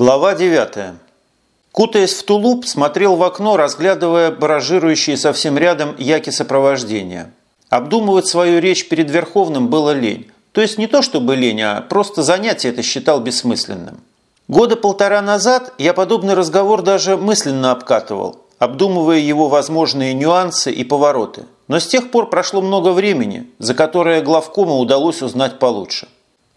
Глава 9. Кутаясь в тулуп, смотрел в окно, разглядывая баражирующие совсем рядом яки сопровождения. Обдумывать свою речь перед Верховным было лень. То есть не то чтобы лень, а просто занятие это считал бессмысленным. Года полтора назад я подобный разговор даже мысленно обкатывал, обдумывая его возможные нюансы и повороты. Но с тех пор прошло много времени, за которое главкому удалось узнать получше.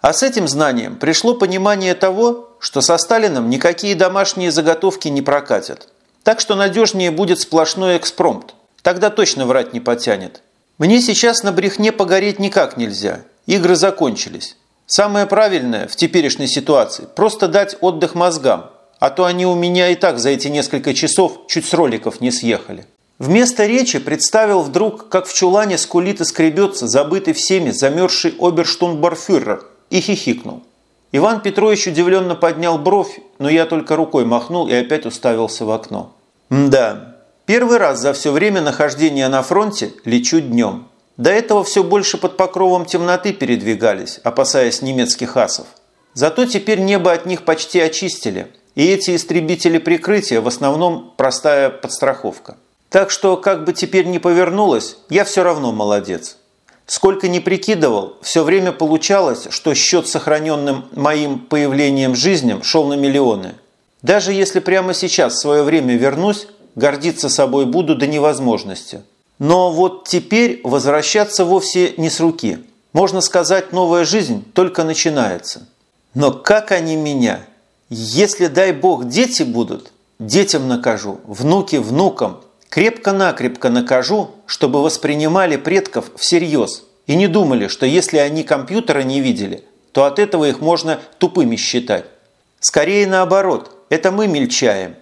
А с этим знанием пришло понимание того, что со Сталином никакие домашние заготовки не прокатят. Так что надежнее будет сплошной экспромт. Тогда точно врать не потянет. Мне сейчас на брехне погореть никак нельзя. Игры закончились. Самое правильное в теперешней ситуации – просто дать отдых мозгам, а то они у меня и так за эти несколько часов чуть с роликов не съехали. Вместо речи представил вдруг, как в чулане скулит и скребется забытый всеми замерзший оберштунбарфюрер и хихикнул. Иван Петрович удивленно поднял бровь, но я только рукой махнул и опять уставился в окно. Да, первый раз за все время нахождения на фронте лечу днем. До этого все больше под покровом темноты передвигались, опасаясь немецких асов. Зато теперь небо от них почти очистили, и эти истребители прикрытия в основном простая подстраховка. Так что, как бы теперь ни повернулось, я все равно молодец. Сколько ни прикидывал, все время получалось, что счет сохраненным моим появлением жизням шел на миллионы. Даже если прямо сейчас в свое время вернусь, гордиться собой буду до невозможности. Но вот теперь возвращаться вовсе не с руки. Можно сказать, новая жизнь только начинается. Но как они меня? Если, дай бог, дети будут, детям накажу, внуки внукам – Крепко-накрепко накажу, чтобы воспринимали предков всерьез и не думали, что если они компьютера не видели, то от этого их можно тупыми считать. Скорее наоборот, это мы мельчаем.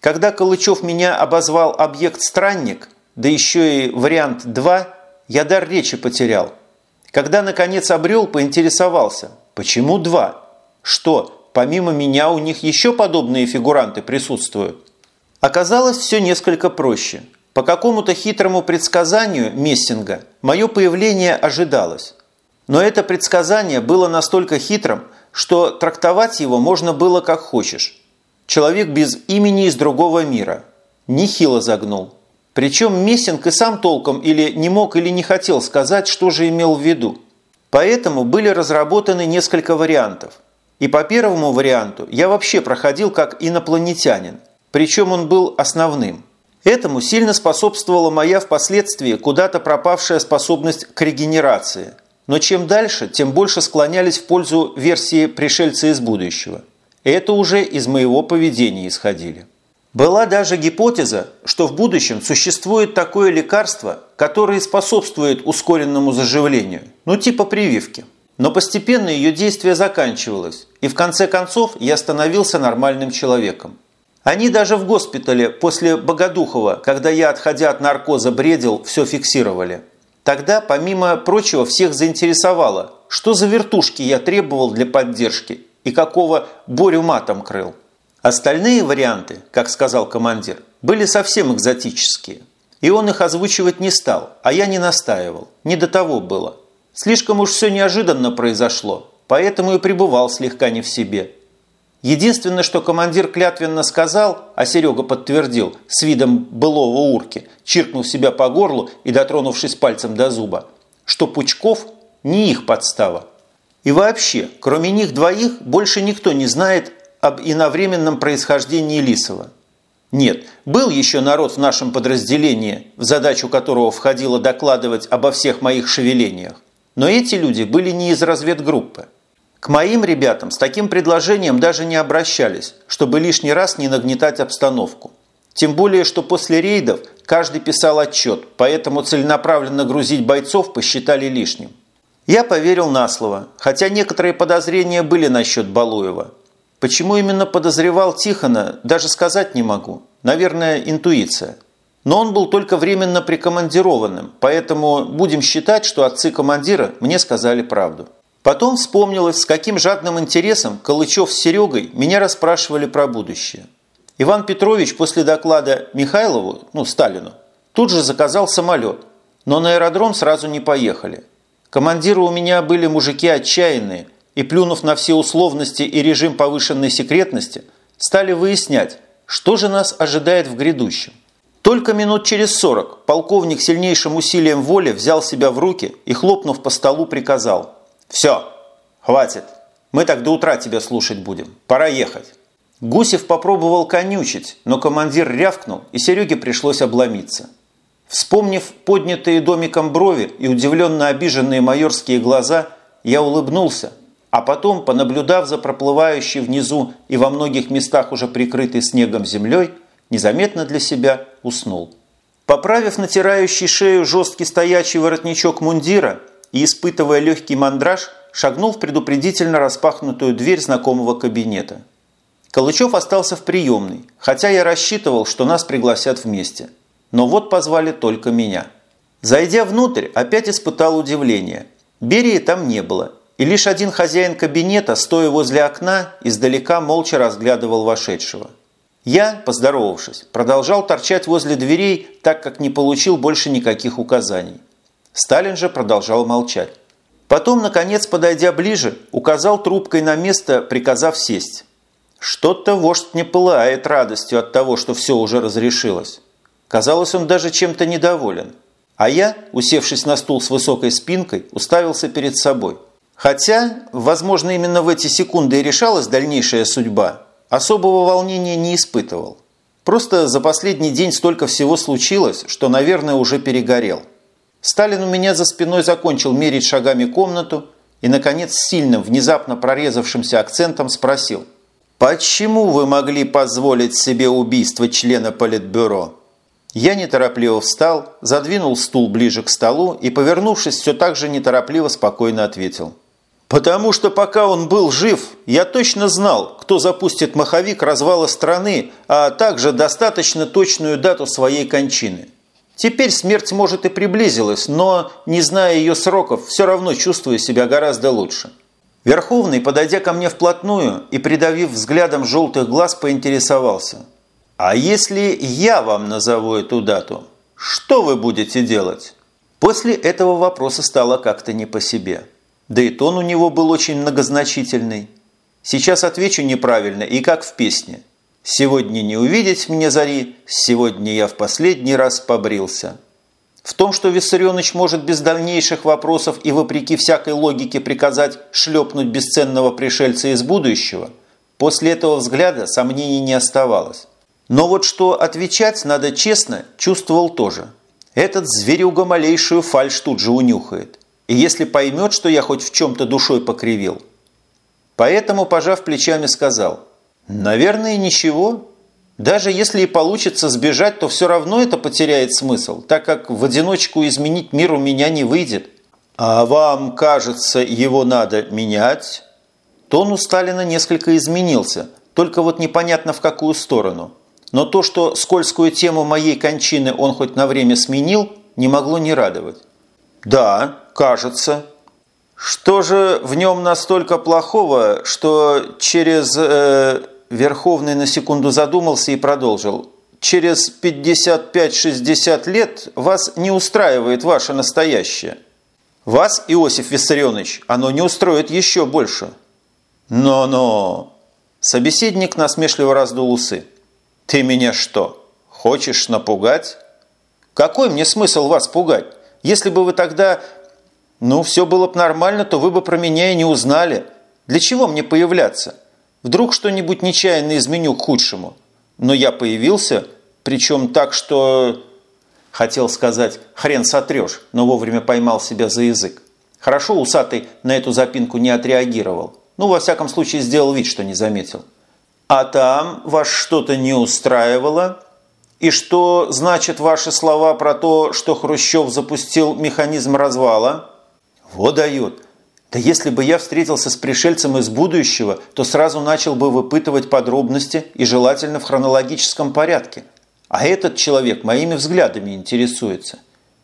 Когда Калычев меня обозвал объект-странник, да еще и вариант 2, я дар речи потерял. Когда, наконец, обрел, поинтересовался, почему 2? Что, помимо меня у них еще подобные фигуранты присутствуют? Оказалось все несколько проще. По какому-то хитрому предсказанию Мессинга мое появление ожидалось. Но это предсказание было настолько хитрым, что трактовать его можно было как хочешь. Человек без имени из другого мира. Нехило загнул. Причем Мессинг и сам толком или не мог, или не хотел сказать, что же имел в виду. Поэтому были разработаны несколько вариантов. И по первому варианту я вообще проходил как инопланетянин – причем он был основным. Этому сильно способствовала моя впоследствии куда-то пропавшая способность к регенерации. Но чем дальше, тем больше склонялись в пользу версии «пришельца из будущего». Это уже из моего поведения исходили. Была даже гипотеза, что в будущем существует такое лекарство, которое способствует ускоренному заживлению, ну типа прививки. Но постепенно ее действие заканчивалось, и в конце концов я становился нормальным человеком. Они даже в госпитале после Богодухова, когда я, отходя от наркоза, бредил, все фиксировали. Тогда, помимо прочего, всех заинтересовало, что за вертушки я требовал для поддержки и какого Борю матом крыл. Остальные варианты, как сказал командир, были совсем экзотические. И он их озвучивать не стал, а я не настаивал. Не до того было. Слишком уж все неожиданно произошло, поэтому и пребывал слегка не в себе – Единственное, что командир клятвенно сказал, а Серега подтвердил с видом былого урки, чиркнув себя по горлу и дотронувшись пальцем до зуба, что Пучков не их подстава. И вообще, кроме них двоих, больше никто не знает об иновременном происхождении Лисова. Нет, был еще народ в нашем подразделении, в задачу которого входило докладывать обо всех моих шевелениях. Но эти люди были не из разведгруппы. К моим ребятам с таким предложением даже не обращались, чтобы лишний раз не нагнетать обстановку. Тем более, что после рейдов каждый писал отчет, поэтому целенаправленно грузить бойцов посчитали лишним. Я поверил на слово, хотя некоторые подозрения были насчет Балуева. Почему именно подозревал Тихона, даже сказать не могу. Наверное, интуиция. Но он был только временно прикомандированным, поэтому будем считать, что отцы командира мне сказали правду. Потом вспомнилось, с каким жадным интересом Калычев с Серегой меня расспрашивали про будущее. Иван Петрович после доклада Михайлову, ну, Сталину, тут же заказал самолет, но на аэродром сразу не поехали. Командиры у меня были мужики отчаянные, и плюнув на все условности и режим повышенной секретности, стали выяснять, что же нас ожидает в грядущем. Только минут через сорок полковник сильнейшим усилием воли взял себя в руки и, хлопнув по столу, приказал «Все, хватит, мы так до утра тебя слушать будем, пора ехать». Гусев попробовал конючить, но командир рявкнул, и Сереге пришлось обломиться. Вспомнив поднятые домиком брови и удивленно обиженные майорские глаза, я улыбнулся, а потом, понаблюдав за проплывающей внизу и во многих местах уже прикрытой снегом землей, незаметно для себя уснул. Поправив натирающий шею жесткий стоячий воротничок мундира и испытывая легкий мандраж, шагнул в предупредительно распахнутую дверь знакомого кабинета. Калычев остался в приемной, хотя я рассчитывал, что нас пригласят вместе. Но вот позвали только меня. Зайдя внутрь, опять испытал удивление. Берии там не было, и лишь один хозяин кабинета, стоя возле окна, издалека молча разглядывал вошедшего. Я, поздоровавшись, продолжал торчать возле дверей, так как не получил больше никаких указаний. Сталин же продолжал молчать. Потом, наконец, подойдя ближе, указал трубкой на место, приказав сесть. Что-то вождь не пылает радостью от того, что все уже разрешилось. Казалось, он даже чем-то недоволен. А я, усевшись на стул с высокой спинкой, уставился перед собой. Хотя, возможно, именно в эти секунды и решалась дальнейшая судьба – Особого волнения не испытывал. Просто за последний день столько всего случилось, что, наверное, уже перегорел. Сталин у меня за спиной закончил мерить шагами комнату и, наконец, сильным, внезапно прорезавшимся акцентом спросил. «Почему вы могли позволить себе убийство члена Политбюро?» Я неторопливо встал, задвинул стул ближе к столу и, повернувшись, все так же неторопливо спокойно ответил. Потому что пока он был жив, я точно знал, кто запустит маховик развала страны, а также достаточно точную дату своей кончины. Теперь смерть, может, и приблизилась, но, не зная ее сроков, все равно чувствую себя гораздо лучше. Верховный, подойдя ко мне вплотную и придавив взглядом желтых глаз, поинтересовался. «А если я вам назову эту дату, что вы будете делать?» После этого вопроса стало как-то не по себе. Да и тон у него был очень многозначительный. Сейчас отвечу неправильно и как в песне. «Сегодня не увидеть мне зари, сегодня я в последний раз побрился». В том, что Виссарионович может без дальнейших вопросов и вопреки всякой логике приказать шлепнуть бесценного пришельца из будущего, после этого взгляда сомнений не оставалось. Но вот что отвечать надо честно, чувствовал тоже. Этот зверюга малейшую фальшь тут же унюхает и если поймет, что я хоть в чем-то душой покривил. Поэтому, пожав плечами, сказал, «Наверное, ничего. Даже если и получится сбежать, то все равно это потеряет смысл, так как в одиночку изменить мир у меня не выйдет. А вам кажется, его надо менять?» Тон у Сталина несколько изменился, только вот непонятно в какую сторону. Но то, что скользкую тему моей кончины он хоть на время сменил, не могло не радовать. «Да, кажется». «Что же в нем настолько плохого, что через...» э, Верховный на секунду задумался и продолжил. «Через 55-60 лет вас не устраивает ваше настоящее. Вас, Иосиф Виссарионович, оно не устроит еще больше». «Но-но...» Собеседник насмешливо раздул усы. «Ты меня что, хочешь напугать?» «Какой мне смысл вас пугать? Если бы вы тогда... Ну, все было бы нормально, то вы бы про меня и не узнали. Для чего мне появляться? Вдруг что-нибудь нечаянно изменю к худшему. Но я появился, причем так, что... Хотел сказать, хрен сотрешь, но вовремя поймал себя за язык. Хорошо усатый на эту запинку не отреагировал. Ну, во всяком случае, сделал вид, что не заметил. А там вас что-то не устраивало? И что значит ваши слова про то, что Хрущев запустил механизм развала? Вот дает. Да если бы я встретился с пришельцем из будущего, то сразу начал бы выпытывать подробности и желательно в хронологическом порядке. А этот человек моими взглядами интересуется.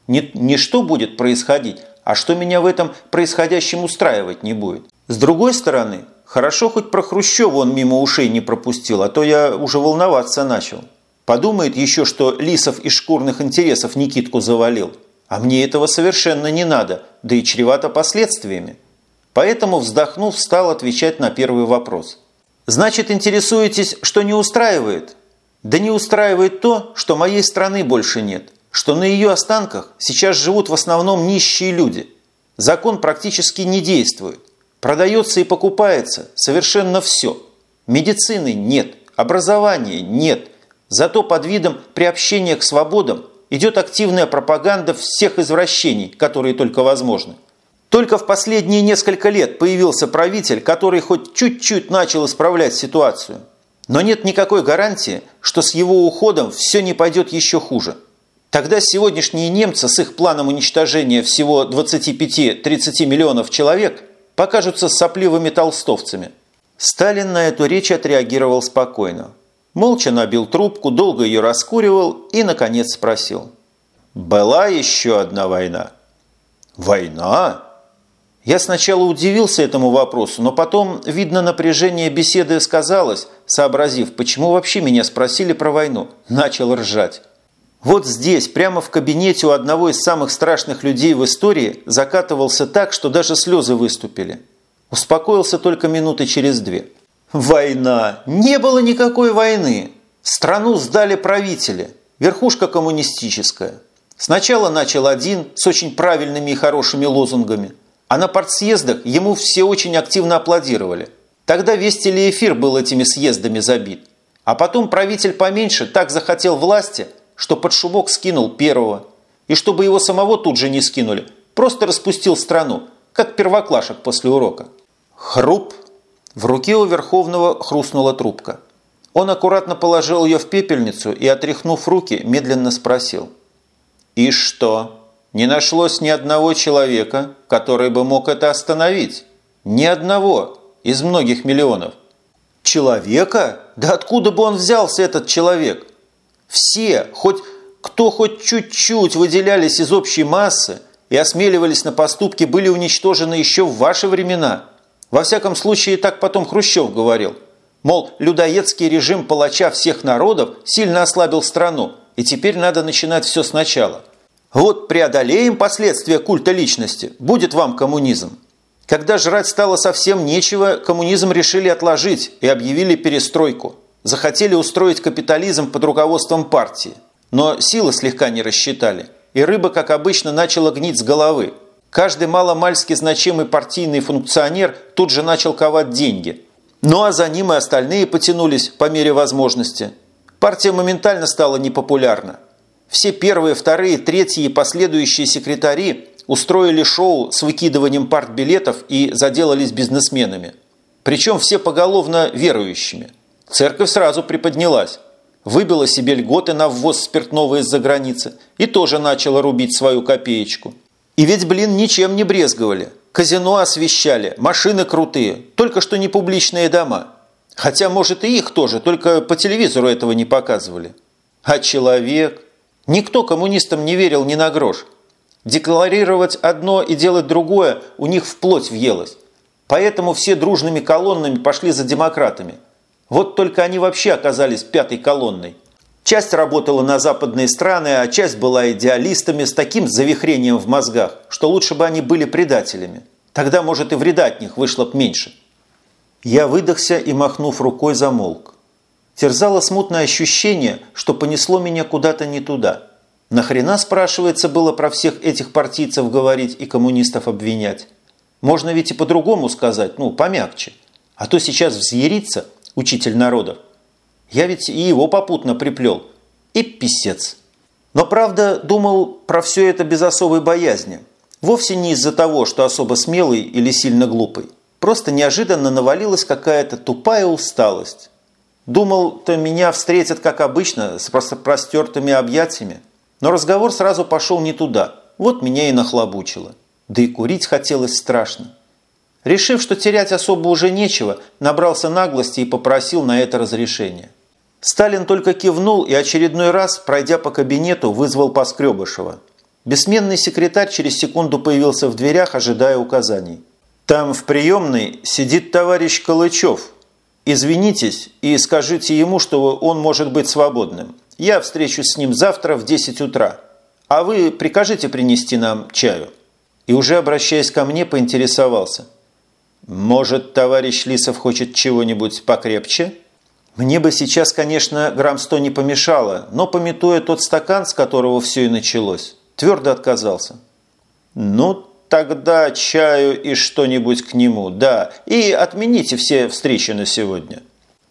Не, не что будет происходить, а что меня в этом происходящем устраивать не будет. С другой стороны, хорошо хоть про Хрущева он мимо ушей не пропустил, а то я уже волноваться начал. Подумает еще, что Лисов из шкурных интересов Никитку завалил. А мне этого совершенно не надо, да и чревато последствиями. Поэтому, вздохнув, стал отвечать на первый вопрос. Значит, интересуетесь, что не устраивает? Да не устраивает то, что моей страны больше нет, что на ее останках сейчас живут в основном нищие люди. Закон практически не действует. Продается и покупается совершенно все. Медицины нет, образования нет. Зато под видом приобщения к свободам идет активная пропаганда всех извращений, которые только возможны. Только в последние несколько лет появился правитель, который хоть чуть-чуть начал исправлять ситуацию. Но нет никакой гарантии, что с его уходом все не пойдет еще хуже. Тогда сегодняшние немцы с их планом уничтожения всего 25-30 миллионов человек покажутся сопливыми толстовцами. Сталин на эту речь отреагировал спокойно. Молча набил трубку, долго ее раскуривал и, наконец, спросил. «Была еще одна война?» «Война?» Я сначала удивился этому вопросу, но потом, видно, напряжение беседы сказалось, сообразив, почему вообще меня спросили про войну. Начал ржать. Вот здесь, прямо в кабинете у одного из самых страшных людей в истории, закатывался так, что даже слезы выступили. Успокоился только минуты через две. Война! Не было никакой войны! Страну сдали правители, верхушка коммунистическая. Сначала начал один с очень правильными и хорошими лозунгами – а на партсъездах ему все очень активно аплодировали. Тогда весь телеэфир был этими съездами забит. А потом правитель поменьше так захотел власти, что под шубок скинул первого. И чтобы его самого тут же не скинули, просто распустил страну, как первоклашек после урока. Хруп! В руке у Верховного хрустнула трубка. Он аккуратно положил ее в пепельницу и, отряхнув руки, медленно спросил. «И что?» Не нашлось ни одного человека, который бы мог это остановить. Ни одного из многих миллионов. Человека? Да откуда бы он взялся, этот человек? Все, хоть кто хоть чуть-чуть выделялись из общей массы и осмеливались на поступки, были уничтожены еще в ваши времена. Во всяком случае, так потом Хрущев говорил. Мол, людоедский режим палача всех народов сильно ослабил страну, и теперь надо начинать все сначала – вот преодолеем последствия культа личности, будет вам коммунизм. Когда жрать стало совсем нечего, коммунизм решили отложить и объявили перестройку. Захотели устроить капитализм под руководством партии. Но силы слегка не рассчитали, и рыба, как обычно, начала гнить с головы. Каждый маломальски значимый партийный функционер тут же начал ковать деньги. Ну а за ним и остальные потянулись по мере возможности. Партия моментально стала непопулярна. Все первые, вторые, третьи и последующие секретари устроили шоу с выкидыванием партбилетов и заделались бизнесменами. Причем все поголовно верующими. Церковь сразу приподнялась. Выбила себе льготы на ввоз спиртного из-за границы и тоже начала рубить свою копеечку. И ведь, блин, ничем не брезговали. Казино освещали, машины крутые, только что не публичные дома. Хотя, может, и их тоже, только по телевизору этого не показывали. А человек... Никто коммунистам не верил ни на грош. Декларировать одно и делать другое у них вплоть въелось. Поэтому все дружными колоннами пошли за демократами. Вот только они вообще оказались пятой колонной. Часть работала на западные страны, а часть была идеалистами с таким завихрением в мозгах, что лучше бы они были предателями. Тогда, может, и вреда от них вышло б меньше. Я выдохся и, махнув рукой, замолк терзало смутное ощущение, что понесло меня куда-то не туда. Нахрена, спрашивается, было про всех этих партийцев говорить и коммунистов обвинять? Можно ведь и по-другому сказать, ну, помягче. А то сейчас взъярится учитель народов. Я ведь и его попутно приплел. И писец. Но, правда, думал про все это без особой боязни. Вовсе не из-за того, что особо смелый или сильно глупый. Просто неожиданно навалилась какая-то тупая усталость. Думал-то меня встретят, как обычно, с простертыми объятиями. Но разговор сразу пошел не туда. Вот меня и нахлобучило. Да и курить хотелось страшно. Решив, что терять особо уже нечего, набрался наглости и попросил на это разрешение. Сталин только кивнул и очередной раз, пройдя по кабинету, вызвал Поскребышева. Бессменный секретарь через секунду появился в дверях, ожидая указаний. «Там в приемной сидит товарищ Калычев», Извинитесь и скажите ему, что он может быть свободным. Я встречусь с ним завтра в 10 утра. А вы прикажите принести нам чаю». И уже обращаясь ко мне, поинтересовался. «Может, товарищ Лисов хочет чего-нибудь покрепче?» Мне бы сейчас, конечно, грамм сто не помешало, но, пометуя тот стакан, с которого все и началось, твердо отказался. «Ну, тогда чаю и что-нибудь к нему, да, и отмените все встречи на сегодня».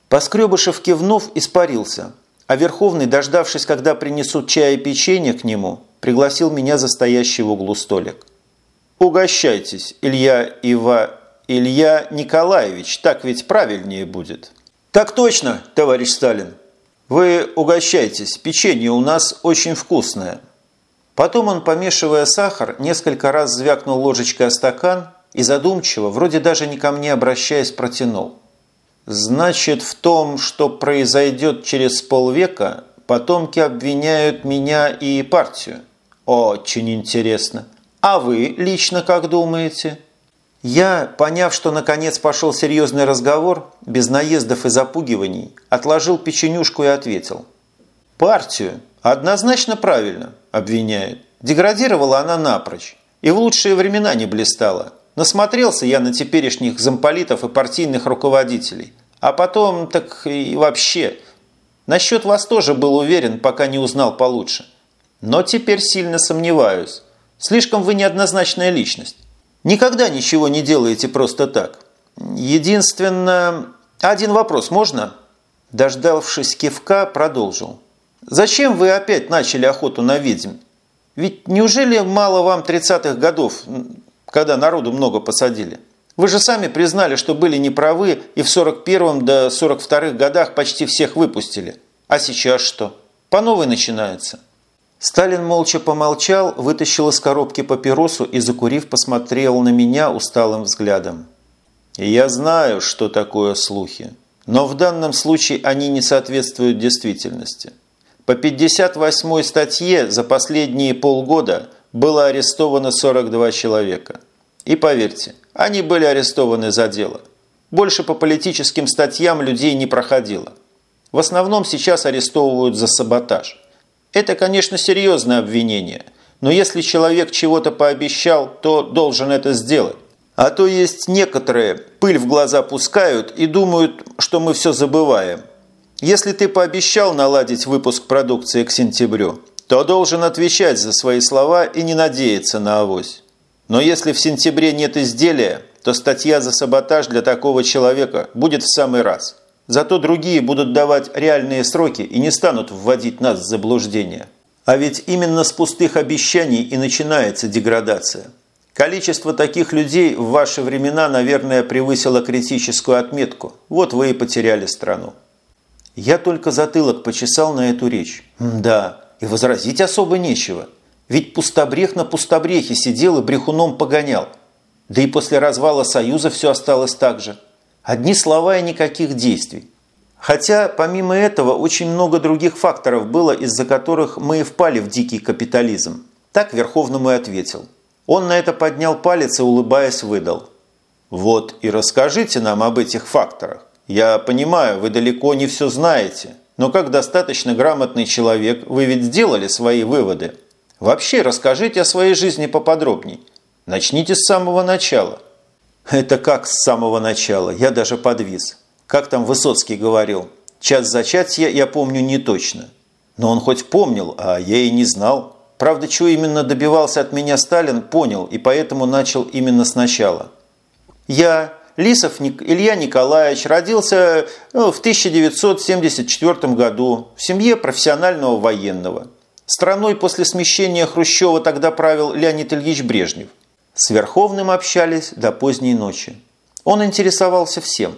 Поскребышев кивнув, испарился, а Верховный, дождавшись, когда принесут чай и печенье к нему, пригласил меня за стоящий в углу столик. «Угощайтесь, Илья Ива... Илья Николаевич, так ведь правильнее будет». «Так точно, товарищ Сталин. Вы угощайтесь, печенье у нас очень вкусное». Потом он, помешивая сахар, несколько раз звякнул ложечкой о стакан и задумчиво, вроде даже не ко мне обращаясь, протянул. «Значит, в том, что произойдет через полвека, потомки обвиняют меня и партию. Очень интересно. А вы лично как думаете?» Я, поняв, что наконец пошел серьезный разговор, без наездов и запугиваний, отложил печенюшку и ответил. «Партию однозначно правильно обвиняют. Деградировала она напрочь. И в лучшие времена не блистала. Насмотрелся я на теперешних замполитов и партийных руководителей. А потом, так и вообще. Насчет вас тоже был уверен, пока не узнал получше. Но теперь сильно сомневаюсь. Слишком вы неоднозначная личность. Никогда ничего не делаете просто так. Единственно... Один вопрос можно?» Дождавшись кивка, продолжил. «Зачем вы опять начали охоту на ведьм? Ведь неужели мало вам 30-х годов, когда народу много посадили? Вы же сами признали, что были неправы и в 41-м до 42-х годах почти всех выпустили. А сейчас что? По новой начинается. Сталин молча помолчал, вытащил из коробки папиросу и, закурив, посмотрел на меня усталым взглядом. «Я знаю, что такое слухи, но в данном случае они не соответствуют действительности. По 58 статье за последние полгода было арестовано 42 человека. И поверьте, они были арестованы за дело. Больше по политическим статьям людей не проходило. В основном сейчас арестовывают за саботаж – это, конечно, серьезное обвинение, но если человек чего-то пообещал, то должен это сделать. А то есть некоторые пыль в глаза пускают и думают, что мы все забываем. Если ты пообещал наладить выпуск продукции к сентябрю, то должен отвечать за свои слова и не надеяться на авось. Но если в сентябре нет изделия, то статья за саботаж для такого человека будет в самый раз – Зато другие будут давать реальные сроки и не станут вводить нас в заблуждение. А ведь именно с пустых обещаний и начинается деградация. Количество таких людей в ваши времена, наверное, превысило критическую отметку. Вот вы и потеряли страну. Я только затылок почесал на эту речь. Да, и возразить особо нечего. Ведь пустобрех на пустобрехе сидел и брехуном погонял. Да и после развала Союза все осталось так же – Одни слова и никаких действий. Хотя, помимо этого, очень много других факторов было, из-за которых мы и впали в дикий капитализм. Так Верховному и ответил. Он на это поднял палец и, улыбаясь, выдал. Вот и расскажите нам об этих факторах. Я понимаю, вы далеко не все знаете, но как достаточно грамотный человек, вы ведь сделали свои выводы. Вообще расскажите о своей жизни поподробней. Начните с самого начала. Это как с самого начала, я даже подвис. Как там Высоцкий говорил, час зачатия я помню не точно. Но он хоть помнил, а я и не знал. Правда, чего именно добивался от меня Сталин, понял, и поэтому начал именно сначала. Я, Лисов Илья Николаевич, родился ну, в 1974 году в семье профессионального военного. Страной после смещения Хрущева тогда правил Леонид Ильич Брежнев. С Верховным общались до поздней ночи. Он интересовался всем.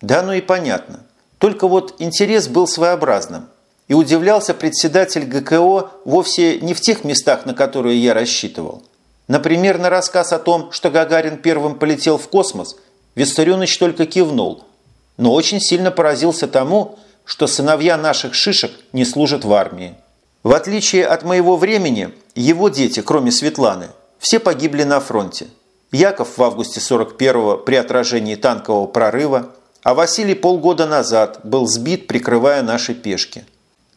Да, ну и понятно. Только вот интерес был своеобразным. И удивлялся председатель ГКО вовсе не в тех местах, на которые я рассчитывал. Например, на рассказ о том, что Гагарин первым полетел в космос, Виссарионович только кивнул, но очень сильно поразился тому, что сыновья наших шишек не служат в армии. В отличие от моего времени, его дети, кроме Светланы, все погибли на фронте. Яков в августе 41-го при отражении танкового прорыва, а Василий полгода назад был сбит, прикрывая наши пешки.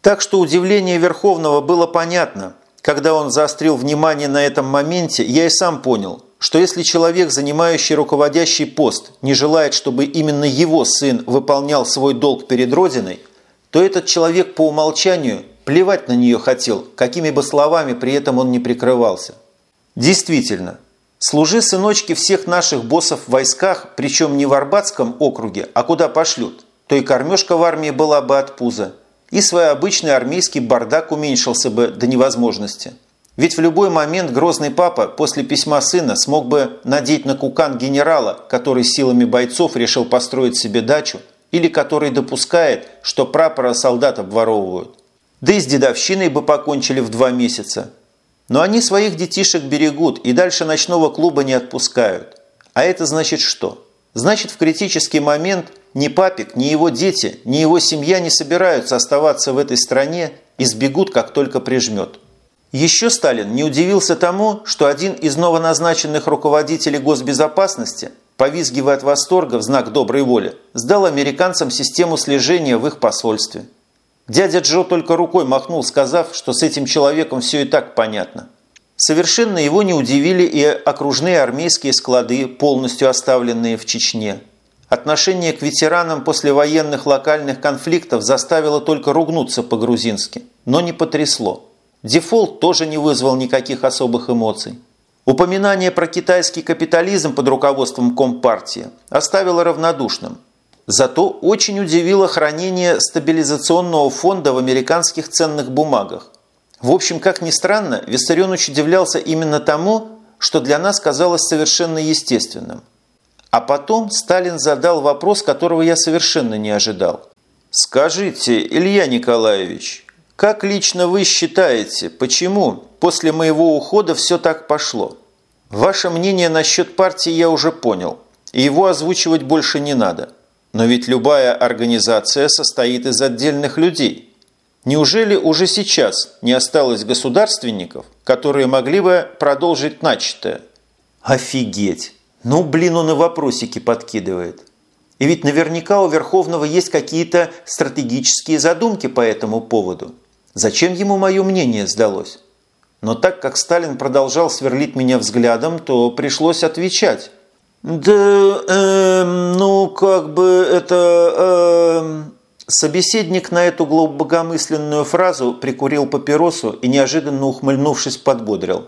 Так что удивление Верховного было понятно. Когда он заострил внимание на этом моменте, я и сам понял, что если человек, занимающий руководящий пост, не желает, чтобы именно его сын выполнял свой долг перед Родиной, то этот человек по умолчанию плевать на нее хотел, какими бы словами при этом он не прикрывался. Действительно, служи сыночки всех наших боссов в войсках, причем не в Арбатском округе, а куда пошлют, то и кормежка в армии была бы от пуза, и свой обычный армейский бардак уменьшился бы до невозможности. Ведь в любой момент грозный папа после письма сына смог бы надеть на кукан генерала, который силами бойцов решил построить себе дачу, или который допускает, что прапора солдат обворовывают. Да и с дедовщиной бы покончили в два месяца. Но они своих детишек берегут и дальше ночного клуба не отпускают. А это значит что? Значит, в критический момент ни папик, ни его дети, ни его семья не собираются оставаться в этой стране и сбегут, как только прижмет. Еще Сталин не удивился тому, что один из новоназначенных руководителей госбезопасности, повизгивая от восторга в знак доброй воли, сдал американцам систему слежения в их посольстве. Дядя Джо только рукой махнул, сказав, что с этим человеком все и так понятно. Совершенно его не удивили и окружные армейские склады, полностью оставленные в Чечне. Отношение к ветеранам после военных локальных конфликтов заставило только ругнуться по-грузински, но не потрясло. Дефолт тоже не вызвал никаких особых эмоций. Упоминание про китайский капитализм под руководством Компартии оставило равнодушным. Зато очень удивило хранение стабилизационного фонда в американских ценных бумагах. В общем, как ни странно, Виссарионович удивлялся именно тому, что для нас казалось совершенно естественным. А потом Сталин задал вопрос, которого я совершенно не ожидал. «Скажите, Илья Николаевич, как лично вы считаете, почему после моего ухода все так пошло? Ваше мнение насчет партии я уже понял, и его озвучивать больше не надо. Но ведь любая организация состоит из отдельных людей. Неужели уже сейчас не осталось государственников, которые могли бы продолжить начатое? Офигеть! Ну, блин, он и вопросики подкидывает. И ведь наверняка у Верховного есть какие-то стратегические задумки по этому поводу. Зачем ему мое мнение сдалось? Но так как Сталин продолжал сверлить меня взглядом, то пришлось отвечать. «Да, э, ну, как бы это...» э... Собеседник на эту глубокомысленную фразу прикурил папиросу и, неожиданно ухмыльнувшись, подбодрил.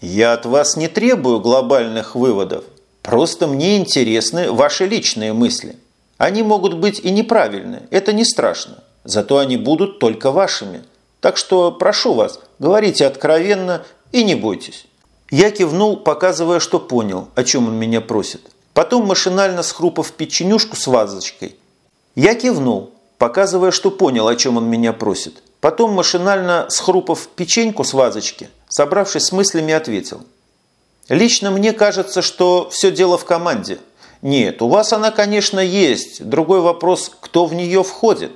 «Я от вас не требую глобальных выводов. Просто мне интересны ваши личные мысли. Они могут быть и неправильны, это не страшно. Зато они будут только вашими. Так что прошу вас, говорите откровенно и не бойтесь». Я кивнул, показывая, что понял, о чем он меня просит. Потом машинально схрупав печенюшку с вазочкой. Я кивнул, показывая, что понял, о чем он меня просит. Потом машинально схрупав печеньку с вазочки, собравшись с мыслями, ответил. «Лично мне кажется, что все дело в команде. Нет, у вас она, конечно, есть. Другой вопрос, кто в нее входит.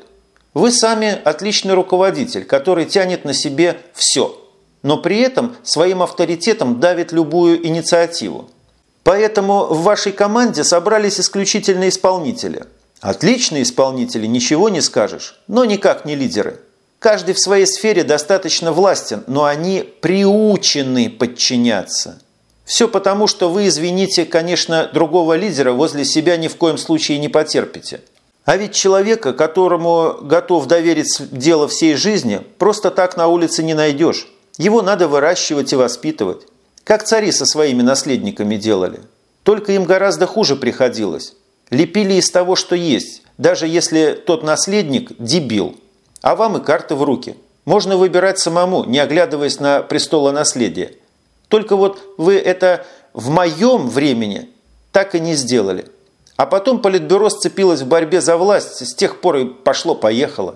Вы сами отличный руководитель, который тянет на себе все, но при этом своим авторитетом давит любую инициативу. Поэтому в вашей команде собрались исключительно исполнители. Отличные исполнители, ничего не скажешь, но никак не лидеры. Каждый в своей сфере достаточно властен, но они приучены подчиняться. Все потому, что вы, извините, конечно, другого лидера возле себя ни в коем случае не потерпите. А ведь человека, которому готов доверить дело всей жизни, просто так на улице не найдешь. Его надо выращивать и воспитывать. Как цари со своими наследниками делали. Только им гораздо хуже приходилось. Лепили из того, что есть, даже если тот наследник – дебил. А вам и карты в руки. Можно выбирать самому, не оглядываясь на престолонаследие. Только вот вы это в моем времени так и не сделали. А потом Политбюро сцепилось в борьбе за власть, с тех пор и пошло-поехало.